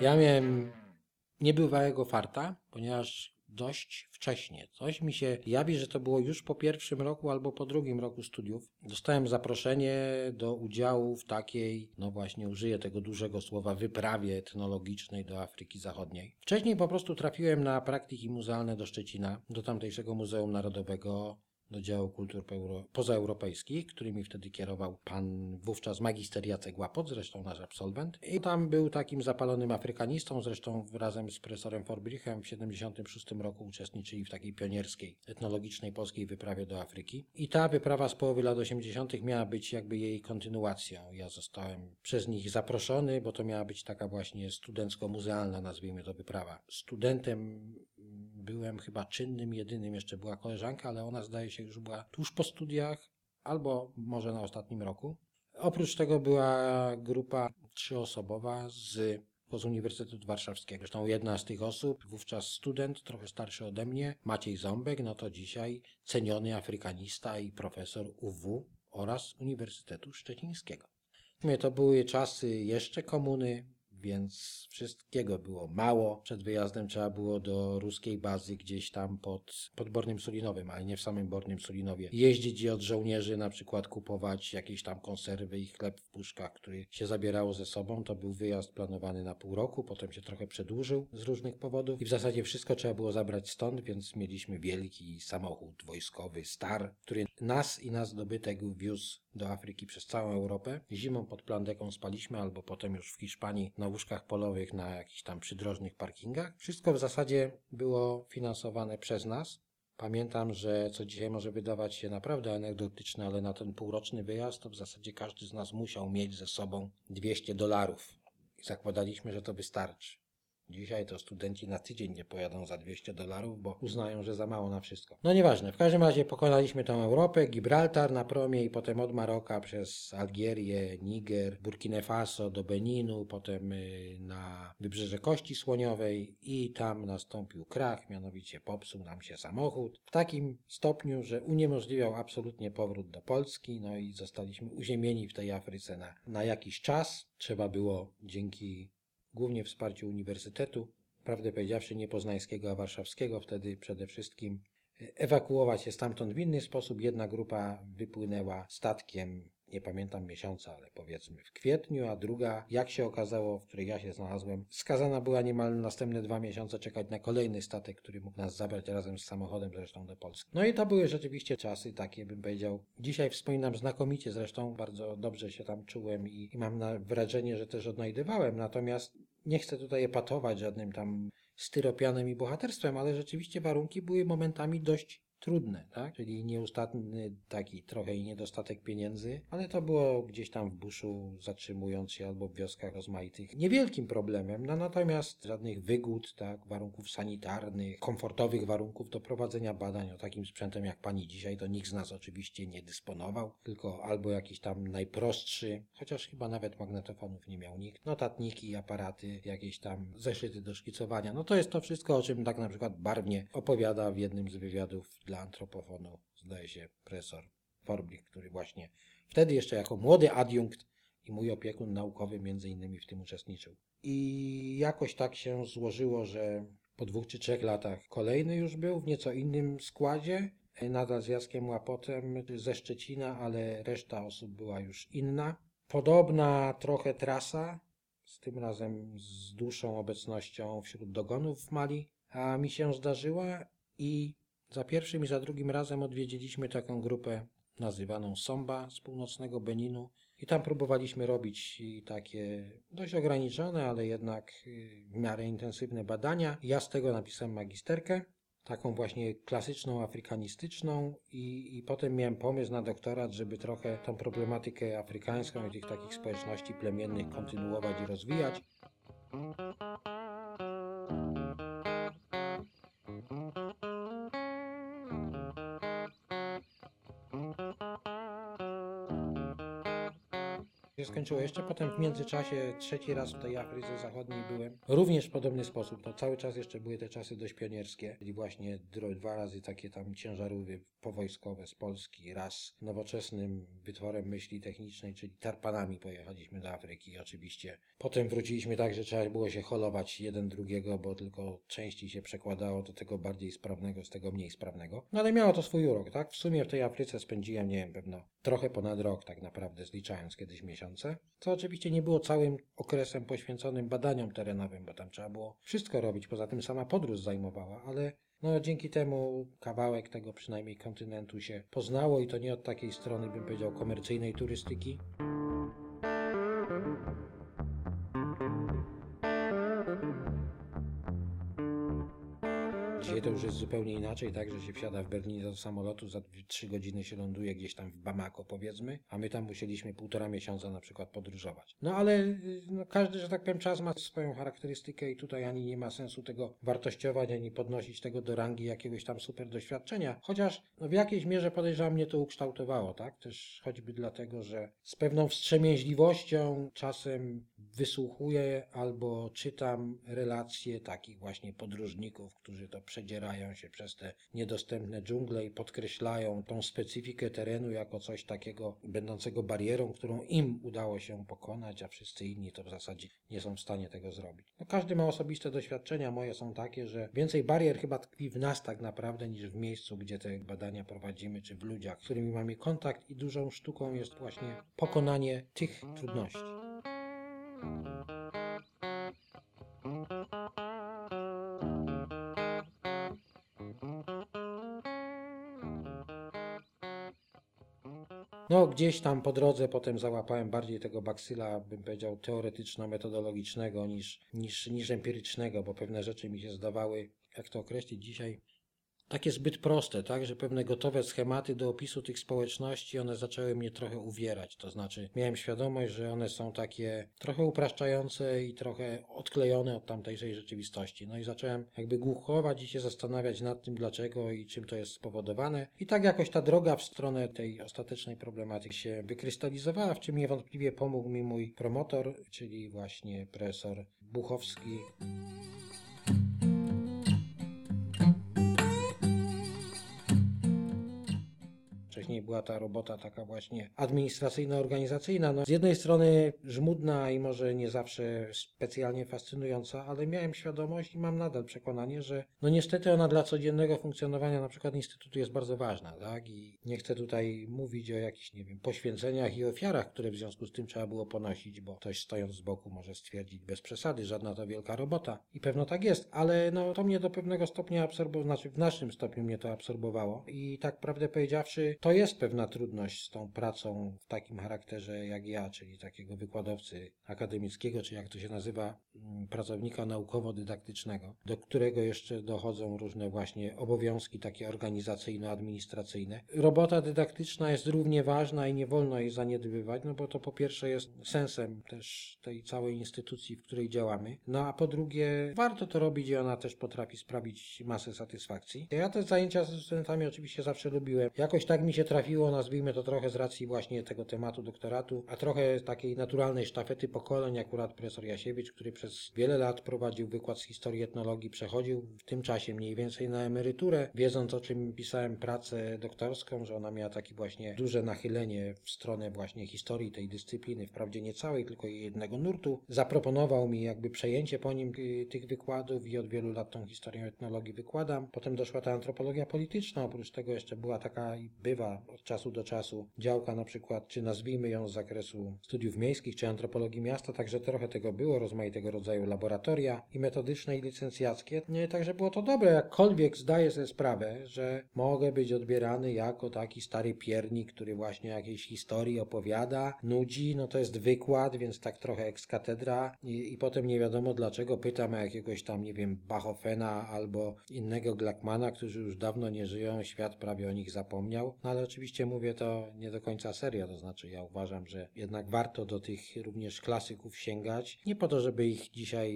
Ja miałem niebywałego farta, ponieważ dość wcześnie. Coś mi się jawi, że to było już po pierwszym roku albo po drugim roku studiów. Dostałem zaproszenie do udziału w takiej, no właśnie użyję tego dużego słowa, wyprawie etnologicznej do Afryki Zachodniej. Wcześniej po prostu trafiłem na praktyki muzealne do Szczecina, do tamtejszego Muzeum Narodowego do działu kultur pozaeuropejskich, którymi wtedy kierował pan wówczas magister Jacek Łapot, zresztą nasz absolwent. I tam był takim zapalonym afrykanistą, zresztą razem z profesorem Forbrichem w 76 roku uczestniczyli w takiej pionierskiej, etnologicznej polskiej wyprawie do Afryki. I ta wyprawa z połowy lat 80. miała być jakby jej kontynuacją. Ja zostałem przez nich zaproszony, bo to miała być taka właśnie studencko-muzealna, nazwijmy to, wyprawa. Studentem byłem chyba czynnym, jedynym, jeszcze była koleżanka, ale ona zdaje się już była tuż po studiach, albo może na ostatnim roku. Oprócz tego była grupa trzyosobowa z, z Uniwersytetu Warszawskiego. Zresztą jedna z tych osób, wówczas student, trochę starszy ode mnie, Maciej Ząbek, no to dzisiaj ceniony afrykanista i profesor UW oraz Uniwersytetu Szczecińskiego. To były czasy jeszcze komuny, więc wszystkiego było mało. Przed wyjazdem trzeba było do ruskiej bazy gdzieś tam pod, pod Bornym Solinowym, ale nie w samym Bornym Solinowie. Jeździć i od żołnierzy na przykład kupować jakieś tam konserwy i chleb w puszkach, który się zabierało ze sobą. To był wyjazd planowany na pół roku, potem się trochę przedłużył z różnych powodów i w zasadzie wszystko trzeba było zabrać stąd, więc mieliśmy wielki samochód wojskowy, Star, który nas i nas dobytek wiózł do Afryki przez całą Europę. Zimą pod Plandeką spaliśmy, albo potem już w Hiszpanii na łóżkach polowych na jakichś tam przydrożnych parkingach. Wszystko w zasadzie było finansowane przez nas. Pamiętam, że co dzisiaj może wydawać się naprawdę anegdotyczne, ale na ten półroczny wyjazd to w zasadzie każdy z nas musiał mieć ze sobą 200 dolarów. Zakładaliśmy, że to wystarczy. Dzisiaj to studenci na tydzień nie pojadą za 200 dolarów, bo uznają, że za mało na wszystko. No nieważne, w każdym razie pokonaliśmy tą Europę, Gibraltar na promie i potem od Maroka przez Algierię, Niger, Burkina Faso do Beninu, potem y, na wybrzeże Kości Słoniowej i tam nastąpił krach, mianowicie popsuł nam się samochód w takim stopniu, że uniemożliwiał absolutnie powrót do Polski, no i zostaliśmy uziemieni w tej Afryce na, na jakiś czas. Trzeba było dzięki głównie wsparciu uniwersytetu, prawdę powiedziawszy nie poznańskiego, a warszawskiego, wtedy przede wszystkim ewakuować się stamtąd w inny sposób. Jedna grupa wypłynęła statkiem, nie pamiętam miesiąca, ale powiedzmy w kwietniu, a druga, jak się okazało, w której ja się znalazłem, skazana była niemal następne dwa miesiące czekać na kolejny statek, który mógł nas zabrać razem z samochodem zresztą do Polski. No i to były rzeczywiście czasy takie, bym powiedział. Dzisiaj wspominam znakomicie, zresztą bardzo dobrze się tam czułem i, i mam wrażenie, że też odnajdywałem. Natomiast nie chcę tutaj epatować żadnym tam styropianem i bohaterstwem, ale rzeczywiście warunki były momentami dość trudne, tak? Czyli nieustanny taki trochę i niedostatek pieniędzy, ale to było gdzieś tam w buszu, zatrzymując się albo w wioskach rozmaitych. Niewielkim problemem, no natomiast żadnych wygód, tak? Warunków sanitarnych, komfortowych warunków do prowadzenia badań o takim sprzętem jak pani dzisiaj, to nikt z nas oczywiście nie dysponował, tylko albo jakiś tam najprostszy, chociaż chyba nawet magnetofonów nie miał nikt, notatniki, aparaty, jakieś tam zeszyty do szkicowania. No to jest to wszystko, o czym tak na przykład barwnie opowiada w jednym z wywiadów dla antropofonu, zdaje się, profesor Forbrich, który właśnie wtedy jeszcze jako młody adiunkt i mój opiekun naukowy między innymi w tym uczestniczył. I jakoś tak się złożyło, że po dwóch czy trzech latach kolejny już był w nieco innym składzie, nadal z Jackiem Łapotem ze Szczecina, ale reszta osób była już inna. Podobna trochę trasa, z tym razem z dłuższą obecnością wśród dogonów w Mali, a mi się zdarzyła i za pierwszym i za drugim razem odwiedziliśmy taką grupę nazywaną Somba z północnego Beninu i tam próbowaliśmy robić takie dość ograniczone, ale jednak y, w miarę intensywne badania. Ja z tego napisałem magisterkę, taką właśnie klasyczną, afrykanistyczną i, i potem miałem pomysł na doktorat, żeby trochę tą problematykę afrykańską i tych takich społeczności plemiennych kontynuować i rozwijać. Skończyło. Jeszcze potem w międzyczasie trzeci raz w tej Afryce Zachodniej byłem. Również w podobny sposób. To cały czas jeszcze były te czasy dość pionierskie, czyli właśnie dwa razy takie tam ciężarówki powojskowe z Polski, raz nowoczesnym wytworem myśli technicznej, czyli tarpanami pojechaliśmy do Afryki. Oczywiście potem wróciliśmy tak, że trzeba było się holować jeden drugiego, bo tylko części się przekładało do tego bardziej sprawnego z tego mniej sprawnego. No ale miało to swój urok, tak? W sumie w tej Afryce spędziłem, nie wiem, pewno trochę ponad rok tak naprawdę, zliczając kiedyś miesiące. Co oczywiście nie było całym okresem poświęconym badaniom terenowym, bo tam trzeba było wszystko robić. Poza tym sama podróż zajmowała, ale no, dzięki temu kawałek tego przynajmniej kontynentu się poznało i to nie od takiej strony, bym powiedział, komercyjnej turystyki. Dzisiaj to już jest zupełnie inaczej, tak, że się wsiada w Berlinie do samolotu, za trzy godziny się ląduje gdzieś tam w Bamako powiedzmy, a my tam musieliśmy półtora miesiąca na przykład podróżować. No ale no, każdy, że tak powiem, czas ma swoją charakterystykę i tutaj ani nie ma sensu tego wartościować, ani podnosić tego do rangi jakiegoś tam super doświadczenia, chociaż no, w jakiejś mierze podejrzewam mnie to ukształtowało, tak, też choćby dlatego, że z pewną wstrzemięźliwością czasem wysłuchuję albo czytam relacje takich właśnie podróżników, którzy to przedzierają się przez te niedostępne dżungle i podkreślają tą specyfikę terenu jako coś takiego będącego barierą, którą im udało się pokonać, a wszyscy inni to w zasadzie nie są w stanie tego zrobić. No, każdy ma osobiste doświadczenia, moje są takie, że więcej barier chyba tkwi w nas tak naprawdę niż w miejscu, gdzie te badania prowadzimy, czy w ludziach, z którymi mamy kontakt i dużą sztuką jest właśnie pokonanie tych trudności. Gdzieś tam po drodze potem załapałem bardziej tego baksyla, bym powiedział, teoretyczno-metodologicznego niż, niż, niż empirycznego, bo pewne rzeczy mi się zdawały, jak to określić dzisiaj, takie zbyt proste, tak, że pewne gotowe schematy do opisu tych społeczności, one zaczęły mnie trochę uwierać. To znaczy, miałem świadomość, że one są takie trochę upraszczające i trochę odklejone od tamtejszej rzeczywistości. No i zacząłem jakby głuchować i się zastanawiać nad tym, dlaczego i czym to jest spowodowane. I tak jakoś ta droga w stronę tej ostatecznej problematyki się wykrystalizowała, w czym niewątpliwie pomógł mi mój promotor, czyli właśnie profesor Buchowski. Wcześniej była ta robota taka właśnie administracyjno-organizacyjna. No, z jednej strony żmudna i może nie zawsze specjalnie fascynująca, ale miałem świadomość i mam nadal przekonanie, że no niestety ona dla codziennego funkcjonowania na przykład Instytutu jest bardzo ważna, tak? I nie chcę tutaj mówić o jakichś, nie wiem, poświęceniach i ofiarach, które w związku z tym trzeba było ponosić, bo ktoś stojąc z boku może stwierdzić bez przesady, żadna to wielka robota. I pewno tak jest, ale no to mnie do pewnego stopnia absorbowało, znaczy w naszym stopniu mnie to absorbowało i tak prawdę powiedziawszy, to jest pewna trudność z tą pracą w takim charakterze jak ja, czyli takiego wykładowcy akademickiego, czy jak to się nazywa, mm, pracownika naukowo-dydaktycznego, do którego jeszcze dochodzą różne właśnie obowiązki takie organizacyjno-administracyjne. Robota dydaktyczna jest równie ważna i nie wolno jej zaniedbywać, no bo to po pierwsze jest sensem też tej całej instytucji, w której działamy, no a po drugie warto to robić i ona też potrafi sprawić masę satysfakcji. Ja te zajęcia ze studentami oczywiście zawsze lubiłem. Jakoś tak mi się trafiło, nazwijmy to trochę z racji właśnie tego tematu doktoratu, a trochę takiej naturalnej sztafety pokoleń, akurat profesor Jasiewicz, który przez wiele lat prowadził wykład z historii etnologii, przechodził w tym czasie mniej więcej na emeryturę, wiedząc o czym pisałem pracę doktorską, że ona miała takie właśnie duże nachylenie w stronę właśnie historii tej dyscypliny, wprawdzie nie całej, tylko jednego nurtu. Zaproponował mi jakby przejęcie po nim y, tych wykładów i od wielu lat tą historię etnologii wykładam. Potem doszła ta antropologia polityczna, oprócz tego jeszcze była taka i bywa od czasu do czasu działka na przykład, czy nazwijmy ją z zakresu studiów miejskich, czy antropologii miasta, także trochę tego było, rozmaitego rodzaju laboratoria i metodyczne i licencjackie. Nie, także było to dobre, jakkolwiek zdaję sobie sprawę, że mogę być odbierany jako taki stary piernik, który właśnie jakiejś historii opowiada, nudzi, no to jest wykład, więc tak trochę ex katedra. I, i potem nie wiadomo dlaczego pytam o jakiegoś tam, nie wiem, Bachofena albo innego Glackmana, którzy już dawno nie żyją, świat prawie o nich zapomniał, no ale oczywiście mówię to nie do końca serio, to znaczy ja uważam, że jednak warto do tych również klasyków sięgać. Nie po to, żeby ich dzisiaj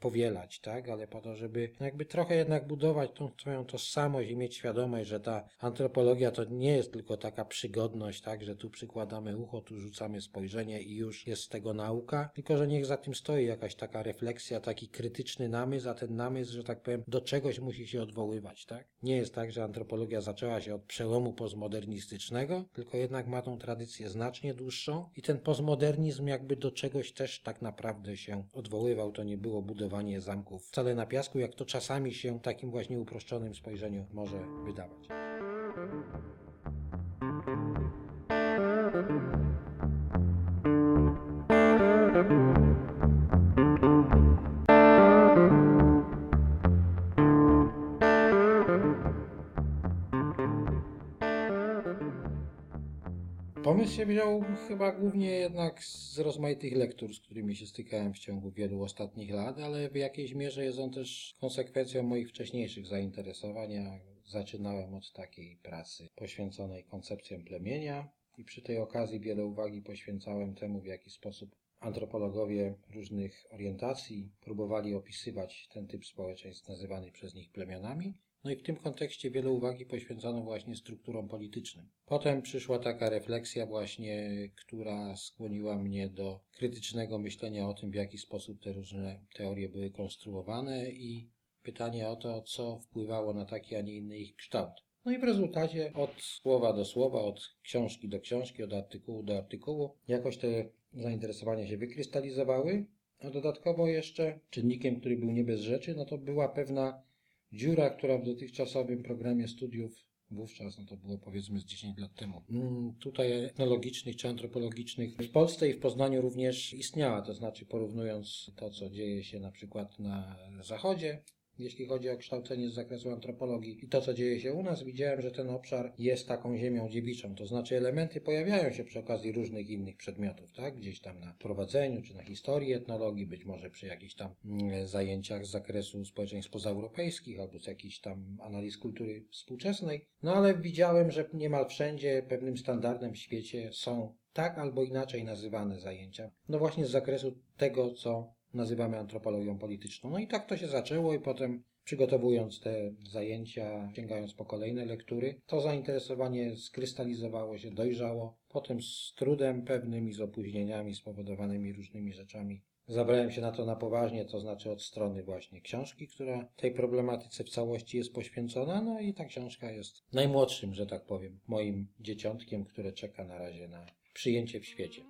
powielać, tak, ale po to, żeby jakby trochę jednak budować tą swoją tożsamość i mieć świadomość, że ta antropologia to nie jest tylko taka przygodność, tak, że tu przykładamy ucho, tu rzucamy spojrzenie i już jest z tego nauka, tylko że niech za tym stoi jakaś taka refleksja, taki krytyczny namysł, a ten namysł, że tak powiem, do czegoś musi się odwoływać, tak? Nie jest tak, że antropologia zaczęła się od przełomu postmodernistycznego, tylko jednak ma tą tradycję znacznie dłuższą i ten postmodernizm jakby do czegoś też tak naprawdę się odwoływał. To nie było budowanie zamków wcale na piasku, jak to czasami się takim właśnie uproszczonym spojrzeniu może wydawać. Pomysł się wziął chyba głównie jednak z rozmaitych lektur, z którymi się stykałem w ciągu wielu ostatnich lat, ale w jakiejś mierze jest on też konsekwencją moich wcześniejszych zainteresowań. Zaczynałem od takiej pracy poświęconej koncepcjom plemienia i przy tej okazji wiele uwagi poświęcałem temu, w jaki sposób antropologowie różnych orientacji próbowali opisywać ten typ społeczeństw nazywany przez nich plemionami. No i w tym kontekście wiele uwagi poświęcono właśnie strukturom politycznym. Potem przyszła taka refleksja właśnie, która skłoniła mnie do krytycznego myślenia o tym, w jaki sposób te różne teorie były konstruowane i pytanie o to, co wpływało na taki, a nie inny ich kształt. No i w rezultacie od słowa do słowa, od książki do książki, od artykułu do artykułu, jakoś te zainteresowania się wykrystalizowały, a dodatkowo jeszcze czynnikiem, który był nie bez rzeczy, no to była pewna dziura, która w dotychczasowym programie studiów wówczas, no to było powiedzmy z 10 lat temu, mm, tutaj etnologicznych czy antropologicznych w Polsce i w Poznaniu również istniała, to znaczy porównując to, co dzieje się na przykład na Zachodzie, jeśli chodzi o kształcenie z zakresu antropologii i to, co dzieje się u nas, widziałem, że ten obszar jest taką ziemią dziewiczą. To znaczy elementy pojawiają się przy okazji różnych innych przedmiotów, tak? Gdzieś tam na prowadzeniu, czy na historii etnologii, być może przy jakichś tam mm, zajęciach z zakresu społeczeństw pozaeuropejskich, albo z jakichś tam analiz kultury współczesnej. No ale widziałem, że niemal wszędzie pewnym standardem w świecie są tak albo inaczej nazywane zajęcia. No właśnie z zakresu tego, co nazywamy antropologią polityczną. No i tak to się zaczęło i potem przygotowując te zajęcia, sięgając po kolejne lektury, to zainteresowanie skrystalizowało się, dojrzało. Potem z trudem pewnym i z opóźnieniami spowodowanymi różnymi rzeczami zabrałem się na to na poważnie, to znaczy od strony właśnie książki, która tej problematyce w całości jest poświęcona, no i ta książka jest najmłodszym, że tak powiem, moim dzieciątkiem, które czeka na razie na przyjęcie w świecie.